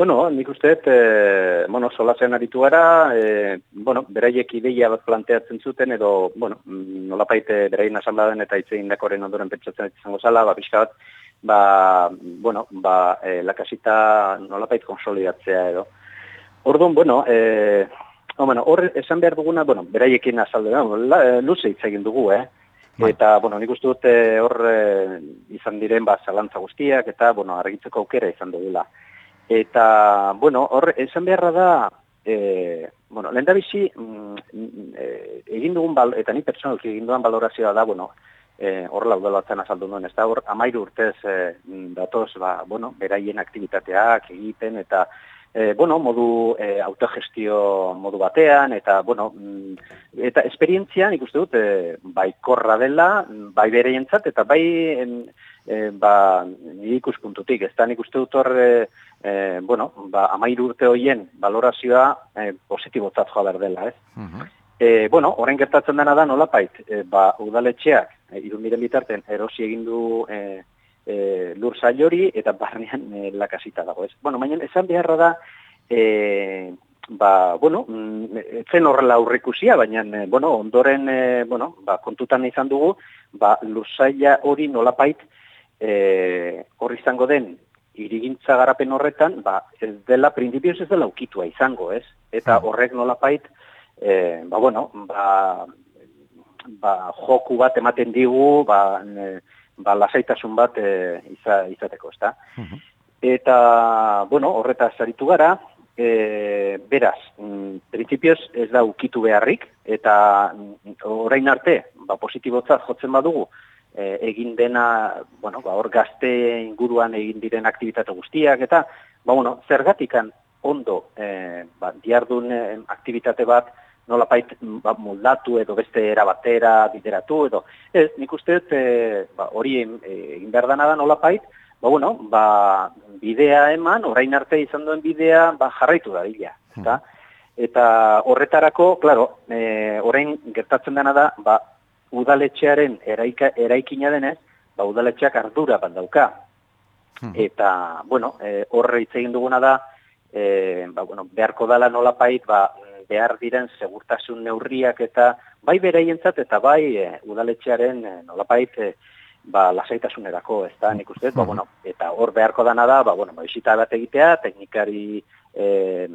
Bueno, nik uste, e, bueno, solasean aritu gara, e, bueno, beraiek ideia bat planteatzen zuten, edo, bueno, nolapaite beraien asamladen eta itzein dakoren ondoren pentsatzen izango zala, ba, pixka bat, ba, bueno, ba, e, lakasita nolapait konsolidatzea edo. Orduan, bueno, e, oh, bueno, hor esan behar duguna, bueno, beraiekin azalde, no, luze hitz egin dugu, eh? Bai. Eta, bueno, nik uste dut hor e, izan diren, ba, zalantza guztiak, eta, bueno, argitzeko aukera izan dugula. Eta, bueno, hor, esan beharra da, e, bueno, lehen da bizi, mm, e, egin dugun, bal, eta ni personalki egin dugun balorazioa da, bueno, e, hor laudalatzen azaldu nuen, ez da, hor, amairu urtez e, datoz, ba, bueno, beraien aktivitateak egiten, eta, e, bueno, modu e, autogestio modu batean, eta, bueno, mm, eta esperientzia, nik uste dut, e, bai korra dela, bai bereientzat, eta bai, en, e, ba, ikuspuntutik, ez da, nik uste dut hor, e, bueno, ba, amairu urte hoien valorazioa e, positibotzat joa berdela, ez? Uh e, bueno, horren gertatzen dena da nolapait, e, ba, udaletxeak, e, irundiren bitarten, erosi egin du e, e, lur hori eta barnean e, lakasita dago, ez? Bueno, baina esan beharra da, e, ba, bueno, mm, zen horrela aurrikusia, baina, bueno, ondoren, e, bueno, ba, kontutan izan dugu, ba, lursaila hori nolapait, e, hor izango den, irigintza garapen horretan, ba, ez dela, prinsipioz ez dela ukitua izango, ez? Eta hmm. horrek nolapait, e, ba, bueno, ba, ba, joku bat ematen digu, ba, e, ba lasaitasun bat e, iza, izateko, ez da? Hmm. Eta, bueno, horreta zaritu gara, e, beraz, mm, prinsipioz ez da ukitu beharrik, eta mm, orain arte, ba, positibotzat jotzen badugu, e, egin dena, bueno, ba, hor gazte inguruan egin diren aktivitate guztiak, eta, ba, bueno, zergatikan ondo e, ba, diardun e, aktivitate bat nolapait ba, moldatu edo beste erabatera bideratu edo. Ez, nik uste dut e, ba, hori egin behar dana da nolapait, ba, bueno, ba, bidea eman, orain arte izan duen bidea ba, jarraitu da dila. Eta, eta horretarako, claro, e, orain gertatzen dena da, ba, udaletxearen eraika, eraikina denez, ba, udaletxeak ardura bat dauka. Hmm. Eta, bueno, e, horre hitz egin duguna da, e, ba, bueno, beharko dala nolapait, ba, behar diren segurtasun neurriak eta bai beraientzat eta bai e, udaletxearen nolapait e, ba, lasaitasunerako, ez da, nik uste, ba, hmm. bueno, eta hor beharko dana da, ba, bueno, ba, bisita bat egitea, teknikari e,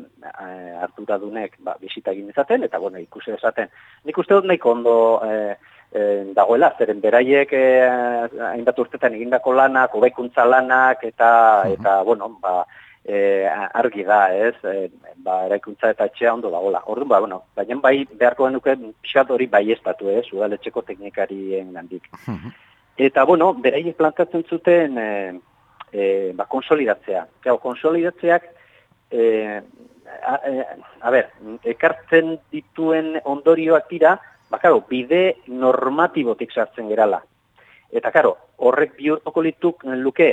ardura dunek ba, bisita egin ezaten, eta, bueno, ikusi ezaten. Nik uste dut nahiko ondo e, e, dagoela, zeren beraiek e, hainbat urtetan egindako lanak, hobeikuntza lanak, eta, eta bueno, ba, e, argi da, ez, e, ba, eraikuntza eta etxea ondo dagoela. Orduan, ba, bueno, baina bai beharko genuke pixat hori bai estatu, ez, udaletxeko teknikarien gandik. Eta, bueno, beraiek plantatzen zuten, e, e, ba, konsolidatzea. Gau, konsolidatzeak, e, a, a, ber, ekartzen dituen ondorioak dira, ba, karo, bide normatibotik sartzen gerala. Eta, karo, horrek bihurtuko lituk luke,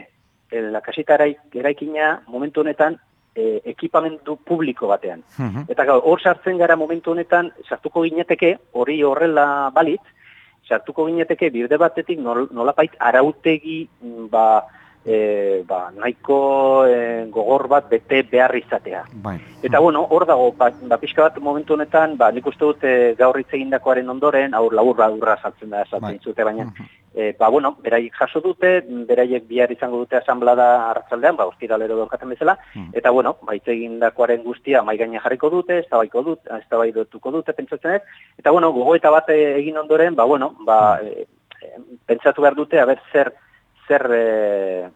eh, lakasita eraikina momentu honetan e, ekipamendu publiko batean. Mhm. Eta, karo, hor sartzen gara momentu honetan, sartuko gineteke, hori horrela balit, sartuko gineteke bide batetik nolapait arautegi, mm, ba, e, ba, nahiko e, gogor bat bete behar izatea. Bai. Eta bueno, hor dago, ba, ba, pixka bat momentu honetan, ba, nik uste dute gaur itzegindakoaren ondoren, aur labur urra saltzen da saltzen bai. zute, baina, e, ba, bueno, beraiek jaso dute, beraiek bihar izango dute asamblada arratzaldean, ba, ostiralero dorkaten bezala, eta bueno, ba, itzegindakoaren guztia mai gaina jarriko dute, ez da dut, ez da dute, pentsatzen ez, eta bueno, gogoeta bat egin ondoren, ba, bueno, ba, e, pentsatu behar dute, haber, zer, zer e,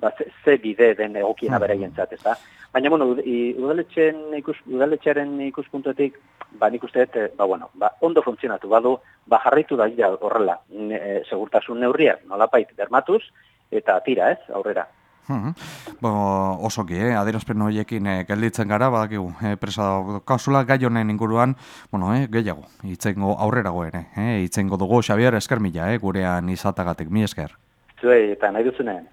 ba, ze, bide den egokiena mm. beraientzat, ez da? Baina, bueno, udaletxearen ikus, udaletxearen ikuspuntuetik, ba, nik uste, eh, ba, bueno, ba, ondo funtzionatu, badu, ba, jarraitu da horrela, e, segurtasun neurriak, nolapait, bermatuz, eta tira, ez, aurrera. Hmm. Bo, osoki, eh? adierazpen horiekin eh, gelditzen gara, badakigu, eh, presa kasula gai honen inguruan, bueno, eh, gehiago, itzengo aurrerago ere, eh? itzengo dugu, Xabier, esker mila, eh? gurean izatagatik, mi esker zuei eta nahi duzunen.